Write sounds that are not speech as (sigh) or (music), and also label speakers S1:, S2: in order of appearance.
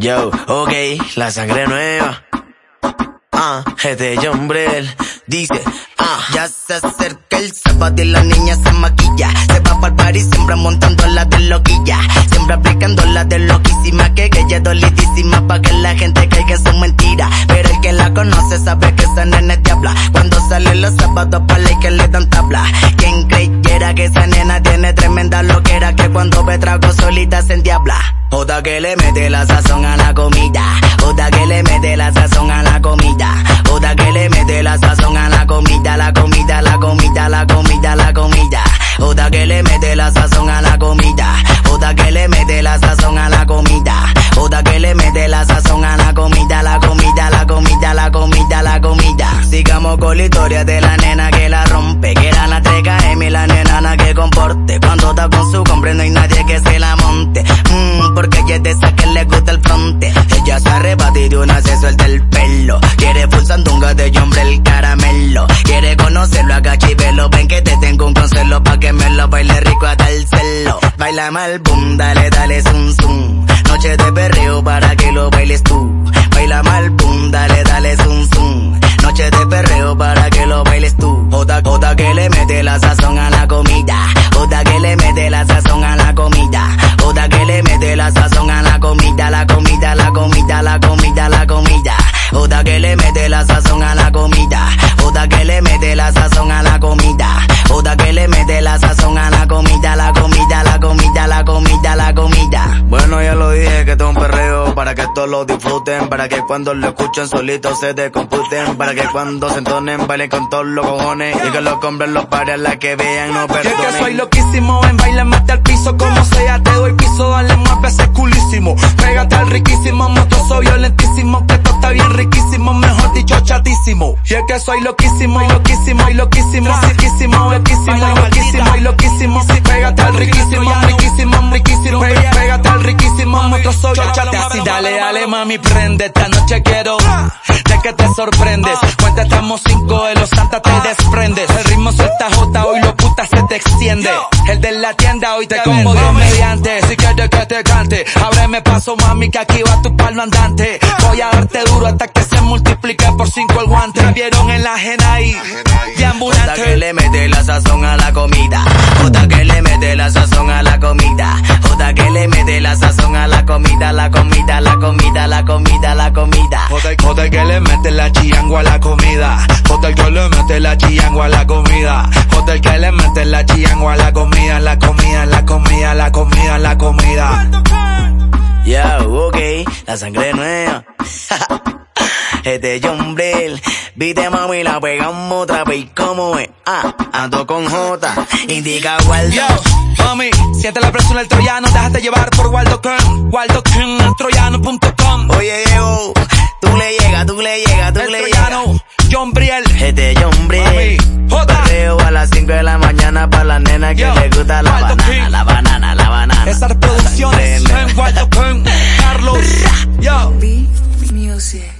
S1: Yo, ok, la sangre nueva. Ah, este Brell dice, ah, ya se acerca el sábado y la niña se maquilla. Se va para party siempre montando la de loquilla. Siempre aplicando la de loquísima, que ella es dolidísima pa' que la gente caiga en su mentira. Pero el que la conoce sabe que esa nena es diabla. Cuando sale los sábados pa' ley que le dan tabla. Quien creyera que esa nena tiene tremenda loquera que cuando ve trago solita se endiabla. Otra que le mete la sazón a la comida. Otra que le mete la sazón a la comida. Otra que le mete la sazón a la comida, la comida, la comida, la comida, la comida. Otra que le mete la sazón a la comida. Otra que le mete la sazón a la comida. Otra que le mete la sazón a la comida, la comida, la comida, la comida, la comida. Sigamos con la historia de la nena que la rompe. Que era la 3KM velo. Ven que te tengo un consejo pa' que me lo baile rico hasta el celo. Baila mal, boom, dale, dale, zum, zum. Noche de perreo para que lo bailes tú. Baila mal, boom, dale, dale, zum, zum. Noche de perreo para que lo bailes tú. Oda, oda que le mete la sazón a la comida. Oda que le mete la sazón a la comida. Oda que le mete la sazón a la comida, la comida, la comida, la comida, la comida. Oda que le mete la sazón a la comida. Bueno, ya lo dije que tengo un perreo para que todos lo disfruten, para que cuando lo escuchen solito se decomputen, para que cuando se entonen bailen con todos los cojones y que los hombres los pare a la que vean no perdonen.
S2: Yo que soy loquísimo en baile, mete al piso como sea, te doy piso, dale más veces culísimo. Pégate al riquísimo, motoso violentísimo, que esto está bien riquísimo, mejor dicho chatísimo. Y es que soy loquísimo, y loquísimo, y loquísimo, riquísimo, loquísimo, loquísimo, y loquísimo. Pégate al riquísimo, riquísimo, riquísimo, pégate al riquísimo, motoso chatísimo. Dale, dale mami, prende, esta noche quiero de que te sorprendes. Cuenta estamos cinco de los santas te desprendes. El ritmo suelta jota, hoy lo puta se te extiende. El de la tienda hoy te como Dios mediante. Si quieres que te cante, ábreme paso mami que aquí va tu palo andante. Voy a darte duro hasta que se multiplique por cinco el guante. Me vieron en la ajena ahí, de ambulante.
S1: Que le mete la sazón a la comida. Comida, la comida, la comida.
S2: Otra que le mete la chiangua a la comida. Otra que le mete la chiangua a la comida. Otra que le mete la chiangua a la comida, la comida, la comida, la comida, la comida.
S1: Ya, ok, la sangre nueva. (laughs) Este Brell. Viste mami, la pegamos otra vez como es. Ah, ando con J. Indica Waldo.
S2: Yo, mami, siente la presión del troyano. Déjate llevar por Waldo Kern. Waldo Kern,
S1: hombre. A las 5 de la mañana para la nena que
S2: Yo,
S1: le gusta la banana,
S2: King.
S1: la banana, la banana.
S2: Esas producciones, Carlos. Yo. Beat music.